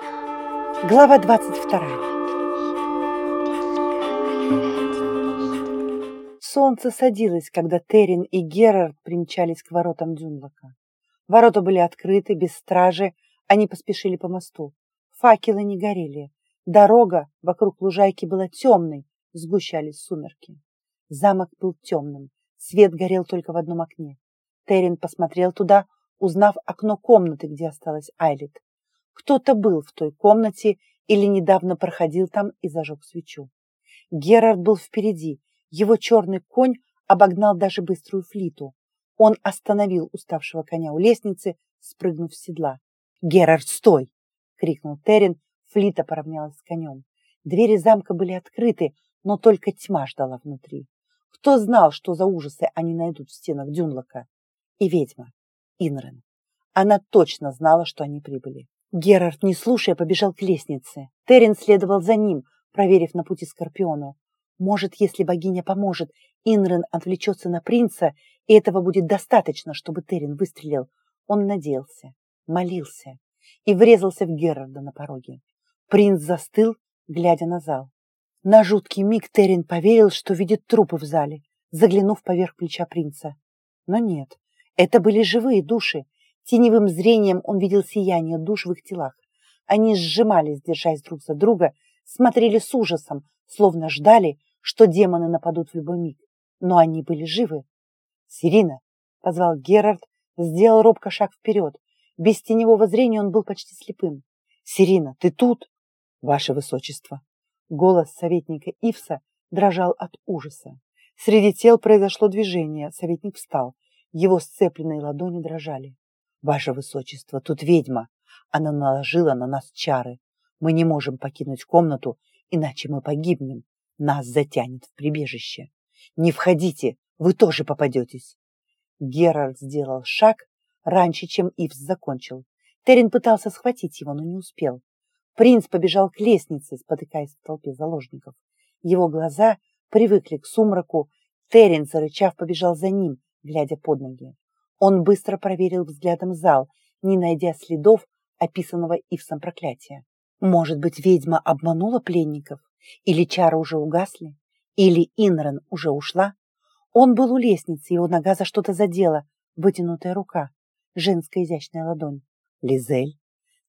Глава 22. Солнце садилось, когда Террин и Герард примчались к воротам Дюнлока. Ворота были открыты, без стражи, они поспешили по мосту. Факелы не горели. Дорога вокруг лужайки была темной, сгущались сумерки. Замок был темным, свет горел только в одном окне. Террин посмотрел туда, узнав окно комнаты, где осталась Айлит. Кто-то был в той комнате или недавно проходил там и зажег свечу. Герард был впереди. Его черный конь обогнал даже быструю флиту. Он остановил уставшего коня у лестницы, спрыгнув с седла. «Герард, стой!» — крикнул Террин. Флита поравнялась с конем. Двери замка были открыты, но только тьма ждала внутри. Кто знал, что за ужасы они найдут в стенах Дюнлока? И ведьма, Инрен. Она точно знала, что они прибыли. Герард, не слушая, побежал к лестнице. Терен следовал за ним, проверив на пути Скорпиону. Может, если богиня поможет, Инрен отвлечется на принца, и этого будет достаточно, чтобы Терен выстрелил. Он надеялся, молился и врезался в Герарда на пороге. Принц застыл, глядя на зал. На жуткий миг Терен поверил, что видит трупы в зале, заглянув поверх плеча принца. Но нет, это были живые души, Теневым зрением он видел сияние душ в их телах. Они сжимались, держась друг за друга, смотрели с ужасом, словно ждали, что демоны нападут в любой миг. Но они были живы. «Сирина!» — позвал Герард, сделал робко шаг вперед. Без теневого зрения он был почти слепым. «Сирина, ты тут?» «Ваше Высочество!» Голос советника Ивса дрожал от ужаса. Среди тел произошло движение, советник встал. Его сцепленные ладони дрожали. Ваше Высочество, тут ведьма. Она наложила на нас чары. Мы не можем покинуть комнату, иначе мы погибнем. Нас затянет в прибежище. Не входите, вы тоже попадетесь. Герард сделал шаг раньше, чем Ивс закончил. Терен пытался схватить его, но не успел. Принц побежал к лестнице, спотыкаясь в толпе заложников. Его глаза привыкли к сумраку. Терен, зарычав, побежал за ним, глядя под ноги. Он быстро проверил взглядом зал, не найдя следов описанного Ивсом проклятия. Может быть, ведьма обманула пленников? Или чары уже угасли? Или Инрен уже ушла? Он был у лестницы, его нога за что-то задела, вытянутая рука, женская изящная ладонь. Лизель.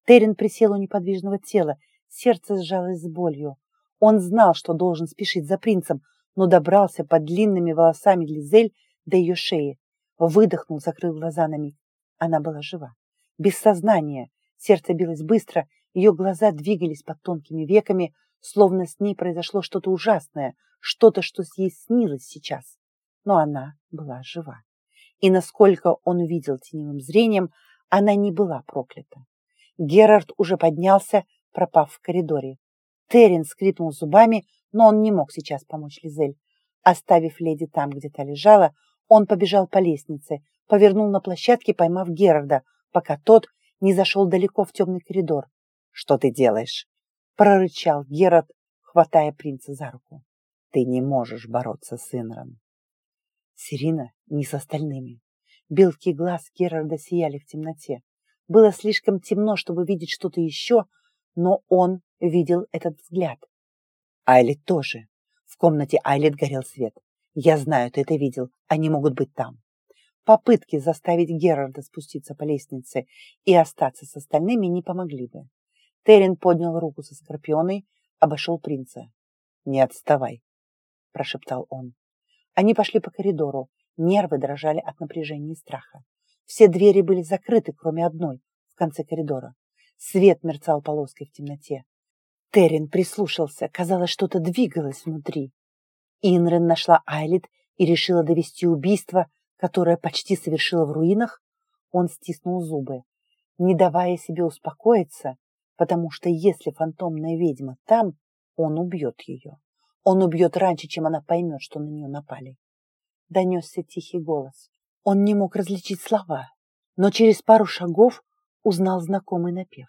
Терен присел у неподвижного тела, сердце сжалось с болью. Он знал, что должен спешить за принцем, но добрался под длинными волосами Лизель до ее шеи. Выдохнул, закрыл глаза на миг. Она была жива. Без сознания. Сердце билось быстро, ее глаза двигались под тонкими веками, словно с ней произошло что-то ужасное, что-то, что ей снилось сейчас. Но она была жива. И насколько он видел теневым зрением, она не была проклята. Герард уже поднялся, пропав в коридоре. Террин скрипнул зубами, но он не мог сейчас помочь Лизель. Оставив леди там, где та лежала, он побежал по лестнице, повернул на площадке, поймав Герарда, пока тот не зашел далеко в темный коридор. «Что ты делаешь?» — прорычал Герард, хватая принца за руку. «Ты не можешь бороться с Инром». Сирина не с остальными. Белки глаз Герарда сияли в темноте. Было слишком темно, чтобы видеть что-то еще, но он видел этот взгляд. Айлет тоже. В комнате Айлет горел свет. Я знаю, ты это видел. Они могут быть там. Попытки заставить Герарда спуститься по лестнице и остаться с остальными не помогли бы. Терен поднял руку со скорпионой, обошел принца. «Не отставай», – прошептал он. Они пошли по коридору. Нервы дрожали от напряжения и страха. Все двери были закрыты, кроме одной, в конце коридора. Свет мерцал полоской в темноте. Терен прислушался. Казалось, что-то двигалось внутри. Инрен нашла Айлит и решила довести убийство, которое почти совершила в руинах, он стиснул зубы, не давая себе успокоиться, потому что если фантомная ведьма там, он убьет ее. Он убьет раньше, чем она поймет, что на нее напали. Донесся тихий голос. Он не мог различить слова, но через пару шагов узнал знакомый напев.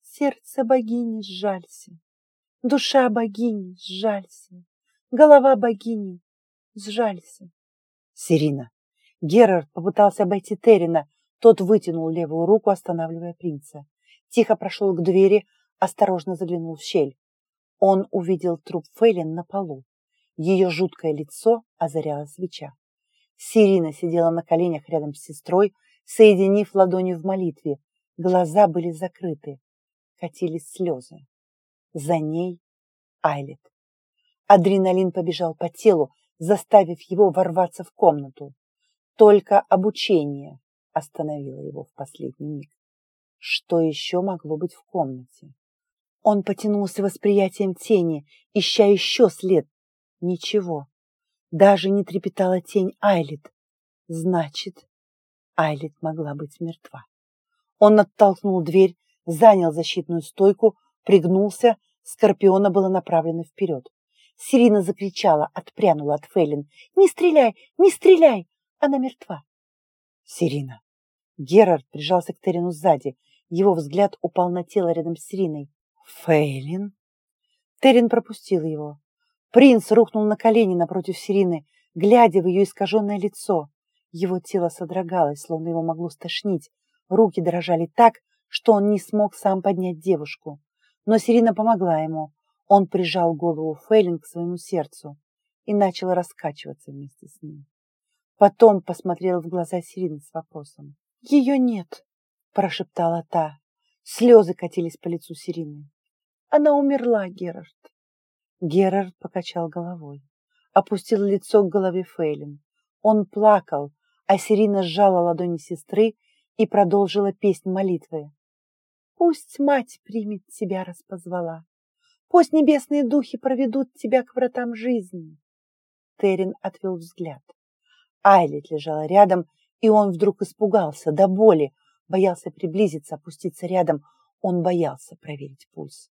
Сердце богини сжалься, душа богини сжалься, голова богини. Сжалься. Сирина. Герард попытался обойти Террина. Тот вытянул левую руку, останавливая принца. тихо прошел к двери, осторожно заглянул в щель. Он увидел труп Фейлин на полу. Ее жуткое лицо озаряла свеча. Сирина сидела на коленях рядом с сестрой, соединив ладони в молитве. Глаза были закрыты. Катились слезы. За ней Айлет. Адреналин побежал по телу, заставив его ворваться в комнату. Только обучение остановило его в последний миг. Что еще могло быть в комнате? Он потянулся восприятием тени, ища еще след. Ничего. Даже не трепетала тень Айлит. Значит, Айлит могла быть мертва. Он оттолкнул дверь, занял защитную стойку, пригнулся, Скорпиона было направлено вперед. Сирина закричала, отпрянула от Фейлин. «Не стреляй! Не стреляй! Она мертва!» «Сирина!» Герард прижался к Терину сзади. Его взгляд упал на тело рядом с Сириной. «Фейлин?» Терин пропустил его. Принц рухнул на колени напротив Сирины, глядя в ее искаженное лицо. Его тело содрогалось, словно его могло стошнить. Руки дрожали так, что он не смог сам поднять девушку. Но Сирина помогла ему. Он прижал голову Фейлин к своему сердцу и начал раскачиваться вместе с ним. Потом посмотрел в глаза Сирины с вопросом. «Ее нет», – прошептала та. Слезы катились по лицу Сирины. «Она умерла, Герард». Герард покачал головой, опустил лицо к голове Фейлин. Он плакал, а Сирина сжала ладони сестры и продолжила песнь молитвы. «Пусть мать примет тебя, распозвала. Пусть небесные духи проведут тебя к вратам жизни. Терин отвел взгляд. Айлет лежала рядом, и он вдруг испугался до боли, боялся приблизиться, опуститься рядом. Он боялся проверить пульс.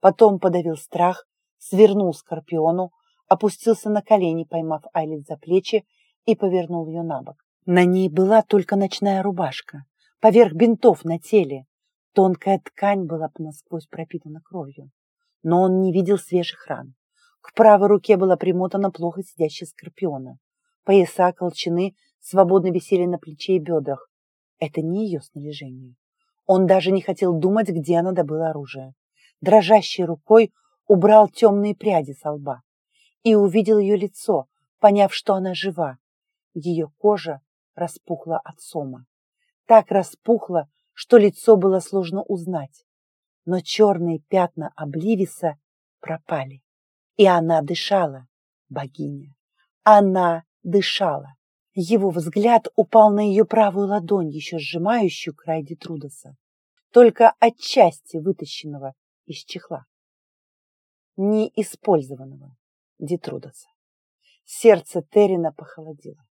Потом подавил страх, свернул скорпиону, опустился на колени, поймав Айлет за плечи и повернул ее на бок. На ней была только ночная рубашка, поверх бинтов на теле. Тонкая ткань была насквозь пропитана кровью но он не видел свежих ран. К правой руке была примотана плохо сидящая скорпиона. Пояса, колчаны свободно висели на плече и бедрах. Это не ее снаряжение. Он даже не хотел думать, где она добыла оружие. Дрожащей рукой убрал темные пряди со лба и увидел ее лицо, поняв, что она жива. Ее кожа распухла от сома. Так распухла, что лицо было сложно узнать но черные пятна Обливиса пропали. И она дышала, богиня. Она дышала. Его взгляд упал на ее правую ладонь, еще сжимающую край Детрудоса, только отчасти вытащенного из чехла. Неиспользованного Детрудоса. Сердце Террина похолодело.